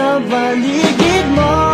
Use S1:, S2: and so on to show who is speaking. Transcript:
S1: sa paligid mo